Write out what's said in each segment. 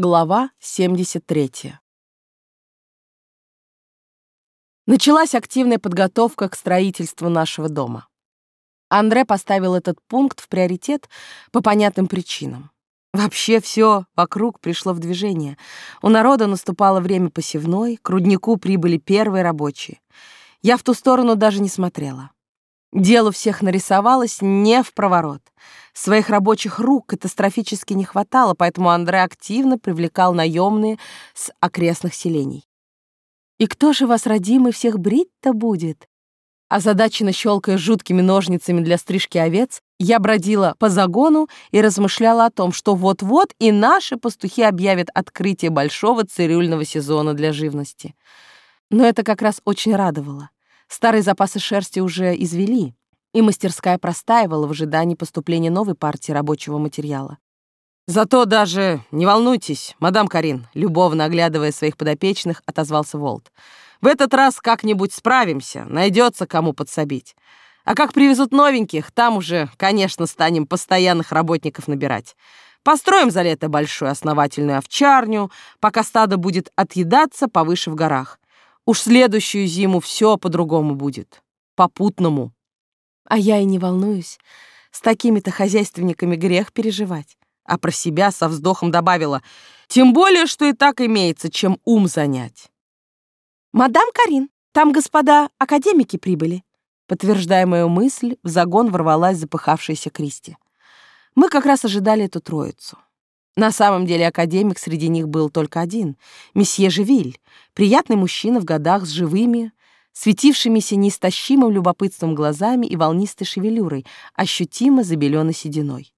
Глава 73. Началась активная подготовка к строительству нашего дома. Андре поставил этот пункт в приоритет по понятным причинам. Вообще все вокруг пришло в движение. У народа наступало время посевной, к руднику прибыли первые рабочие. Я в ту сторону даже не смотрела. Делу всех нарисовалось не в проворот. Своих рабочих рук катастрофически не хватало, поэтому Андре активно привлекал наемные с окрестных селений. «И кто же вас, родимый, всех брить-то будет?» Озадаченно щелкая жуткими ножницами для стрижки овец, я бродила по загону и размышляла о том, что вот-вот и наши пастухи объявят открытие большого цирюльного сезона для живности. Но это как раз очень радовало. Старые запасы шерсти уже извели, и мастерская простаивала в ожидании поступления новой партии рабочего материала. «Зато даже не волнуйтесь, мадам Карин», любовно оглядывая своих подопечных, отозвался Волт. «В этот раз как-нибудь справимся, найдется кому подсобить. А как привезут новеньких, там уже, конечно, станем постоянных работников набирать. Построим за лето большую основательную овчарню, пока стадо будет отъедаться повыше в горах. Уж следующую зиму все по-другому будет. Попутному. А я и не волнуюсь. С такими-то хозяйственниками грех переживать. А про себя со вздохом добавила. Тем более, что и так имеется, чем ум занять. «Мадам Карин, там господа академики прибыли». Подтверждая мою мысль, в загон ворвалась запыхавшаяся Кристи. Мы как раз ожидали эту троицу. На самом деле академик среди них был только один — месье Живиль, приятный мужчина в годах с живыми, светившимися неистощимым любопытством глазами и волнистой шевелюрой, ощутимо забеленной сединой.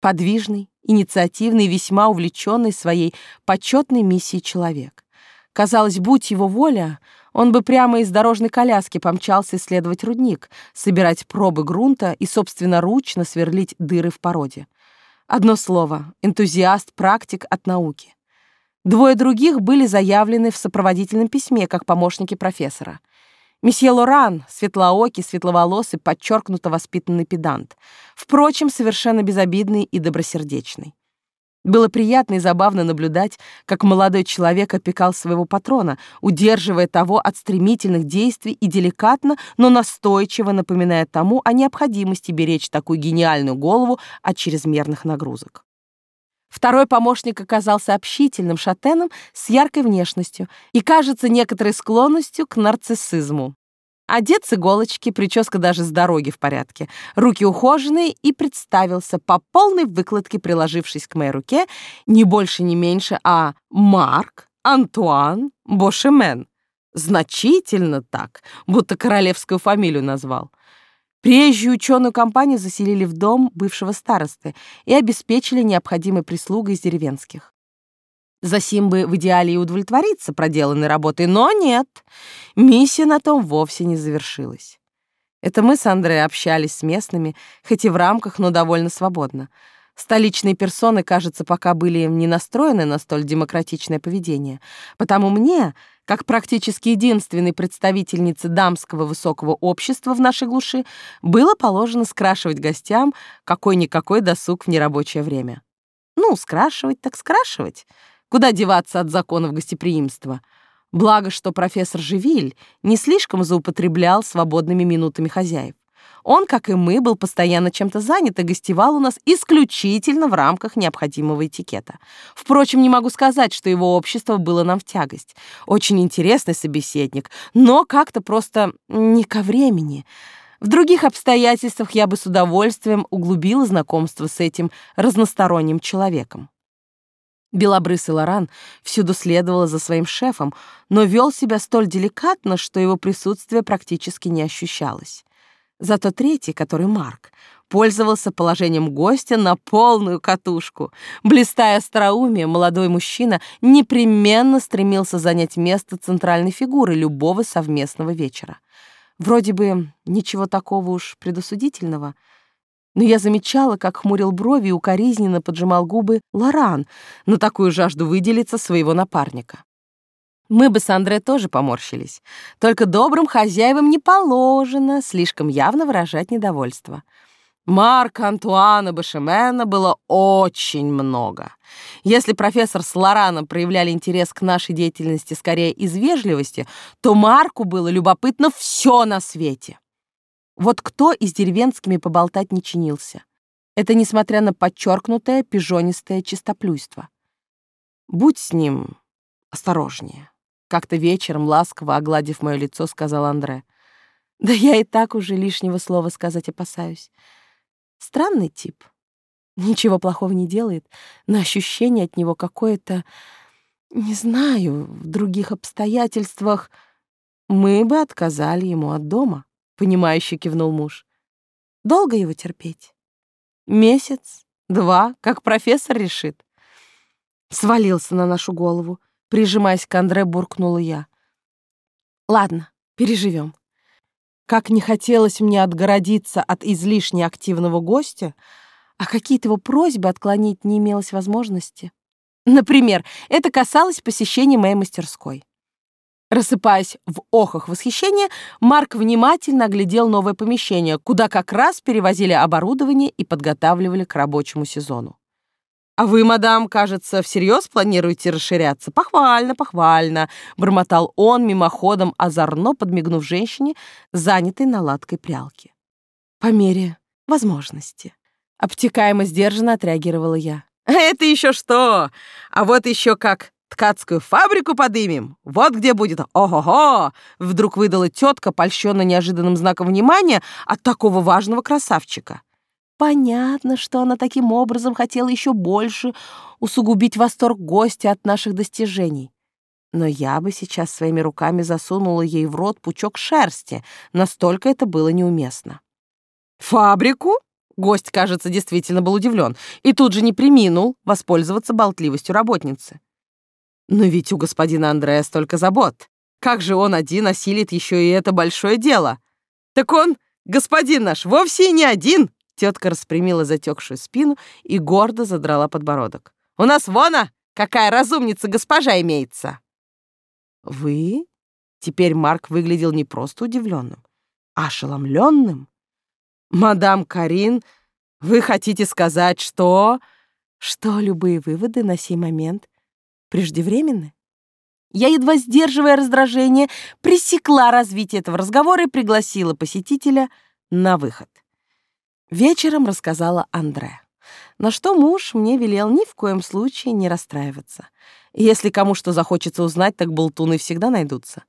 Подвижный, инициативный весьма увлеченный своей почетной миссией человек. Казалось, будь его воля, он бы прямо из дорожной коляски помчался исследовать рудник, собирать пробы грунта и собственноручно сверлить дыры в породе. Одно слово — энтузиаст-практик от науки. Двое других были заявлены в сопроводительном письме как помощники профессора. Месье Лоран, светлоокий, светловолосый, подчеркнуто воспитанный педант. Впрочем, совершенно безобидный и добросердечный. Было приятно и забавно наблюдать, как молодой человек опекал своего патрона, удерживая того от стремительных действий и деликатно, но настойчиво напоминая тому о необходимости беречь такую гениальную голову от чрезмерных нагрузок. Второй помощник оказался общительным шатеном с яркой внешностью и, кажется, некоторой склонностью к нарциссизму. Одет с иголочки, прическа даже с дороги в порядке, руки ухоженные и представился по полной выкладке, приложившись к моей руке, не больше, не меньше, а Марк Антуан Бошемен. Значительно так, будто королевскую фамилию назвал. Приезжую ученую компанию заселили в дом бывшего старосты и обеспечили необходимой прислугой из деревенских. Засим бы в идеале и удовлетвориться проделанной работой, но нет, миссия на том вовсе не завершилась. Это мы с Андре общались с местными, хоть и в рамках, но довольно свободно. Столичные персоны, кажется, пока были не настроены на столь демократичное поведение. Потому мне, как практически единственной представительнице дамского высокого общества в нашей глуши, было положено скрашивать гостям какой-никакой досуг в нерабочее время. Ну, скрашивать так скрашивать. Куда деваться от законов гостеприимства? Благо, что профессор Живиль не слишком злоупотреблял свободными минутами хозяев. Он, как и мы, был постоянно чем-то занят и гостевал у нас исключительно в рамках необходимого этикета. Впрочем, не могу сказать, что его общество было нам в тягость. Очень интересный собеседник, но как-то просто не ко времени. В других обстоятельствах я бы с удовольствием углубила знакомство с этим разносторонним человеком. Белобрысый Лоран всюду следовал за своим шефом, но вел себя столь деликатно, что его присутствие практически не ощущалось. Зато третий, который Марк, пользовался положением гостя на полную катушку. Блистая остроумием, молодой мужчина непременно стремился занять место центральной фигуры любого совместного вечера. Вроде бы ничего такого уж предосудительного — но я замечала, как хмурил брови и укоризненно поджимал губы Лоран на такую жажду выделиться своего напарника. Мы бы с Андре тоже поморщились. Только добрым хозяевам не положено слишком явно выражать недовольство. Марка Антуана Башемена было очень много. Если профессор с Лораном проявляли интерес к нашей деятельности скорее из вежливости, то Марку было любопытно все на свете. Вот кто из деревенскими поболтать не чинился. Это несмотря на подчеркнутое пижонистое чистоплюйство. Будь с ним осторожнее. Как-то вечером, ласково огладив мое лицо, сказал Андре. Да я и так уже лишнего слова сказать опасаюсь. Странный тип. Ничего плохого не делает, но ощущение от него какое-то... Не знаю, в других обстоятельствах мы бы отказали ему от дома, — понимающе кивнул муж. Долго его терпеть? Месяц, два, как профессор решит. Свалился на нашу голову. Прижимаясь к Андре, буркнула я. Ладно, переживем. Как не хотелось мне отгородиться от излишне активного гостя, а какие-то его просьбы отклонить не имелось возможности. Например, это касалось посещения моей мастерской. Рассыпаясь в охах восхищения, Марк внимательно оглядел новое помещение, куда как раз перевозили оборудование и подготавливали к рабочему сезону. «А вы, мадам, кажется, всерьез планируете расширяться? Похвально, похвально!» — бормотал он мимоходом, озорно подмигнув женщине, занятой наладкой прялки. «По мере возможности». Обтекаемо сдержанно отреагировала я. «Это еще что? А вот еще как ткацкую фабрику подымем. Вот где будет. Ого-го!» Вдруг выдала тетка, польщенно неожиданным знаком внимания от такого важного красавчика. Понятно, что она таким образом хотела еще больше усугубить восторг гостя от наших достижений. Но я бы сейчас своими руками засунула ей в рот пучок шерсти, настолько это было неуместно. «Фабрику?» Гость, кажется, действительно был удивлен и тут же не приминул воспользоваться болтливостью работницы. Но ведь у господина Андрея столько забот. Как же он один осилит еще и это большое дело? Так он, господин наш, вовсе не один, Тетка распрямила затекшую спину и гордо задрала подбородок. «У нас вона какая разумница госпожа имеется!» «Вы?» Теперь Марк выглядел не просто удивленным, а ошеломленным. «Мадам Карин, вы хотите сказать, что...» «Что любые выводы на сей момент преждевременны?» Я, едва сдерживая раздражение, пресекла развитие этого разговора и пригласила посетителя на выход. Вечером рассказала Андре. На что муж мне велел ни в коем случае не расстраиваться. Если кому что захочется узнать, так болтуны всегда найдутся.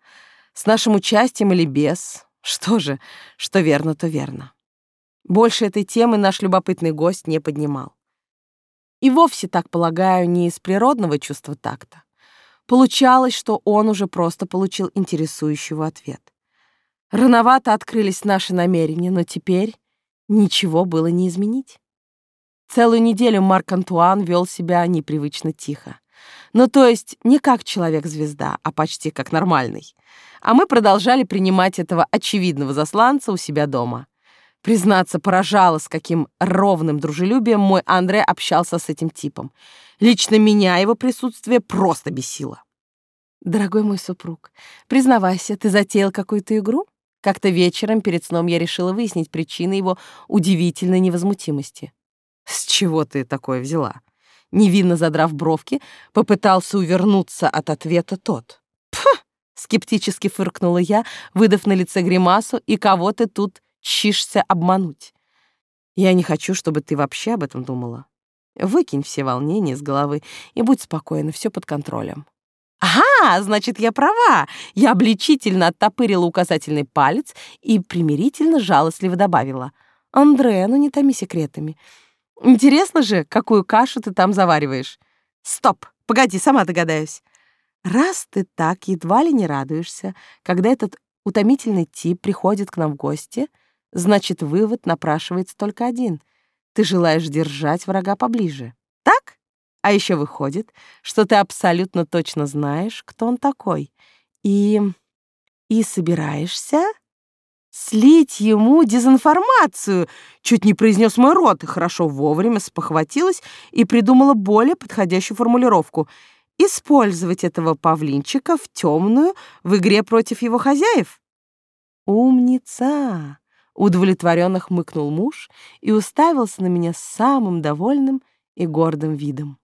С нашим участием или без. Что же, что верно, то верно. Больше этой темы наш любопытный гость не поднимал. И вовсе так полагаю не из природного чувства такта. Получалось, что он уже просто получил интересующего ответ. Рановато открылись наши намерения, но теперь ничего было не изменить. Целую неделю Марк Антуан вел себя непривычно тихо. Ну, то есть не как человек-звезда, а почти как нормальный. А мы продолжали принимать этого очевидного засланца у себя дома. Признаться, поражало, с каким ровным дружелюбием мой Андре общался с этим типом. Лично меня его присутствие просто бесило. «Дорогой мой супруг, признавайся, ты затеял какую-то игру?» Как-то вечером перед сном я решила выяснить причины его удивительной невозмутимости. «С чего ты такое взяла?» Невинно задрав бровки, попытался увернуться от ответа тот. «Пф!» — скептически фыркнула я, выдав на лице гримасу, «и кого ты тут чишься обмануть? Я не хочу, чтобы ты вообще об этом думала. Выкинь все волнения с головы и будь спокойна, все под контролем». «Ага, значит, я права!» Я обличительно оттопырила указательный палец и примирительно жалостливо добавила. «Андре, ну не томи секретами. Интересно же, какую кашу ты там завариваешь?» «Стоп! Погоди, сама догадаюсь. Раз ты так едва ли не радуешься, когда этот утомительный тип приходит к нам в гости, значит, вывод напрашивается только один. Ты желаешь держать врага поближе. Так?» А еще выходит, что ты абсолютно точно знаешь, кто он такой. И... и собираешься слить ему дезинформацию. Чуть не произнес мой рот, и хорошо вовремя спохватилась и придумала более подходящую формулировку. Использовать этого павлинчика в темную в игре против его хозяев. Умница! Удовлетворенно хмыкнул муж и уставился на меня с самым довольным и гордым видом.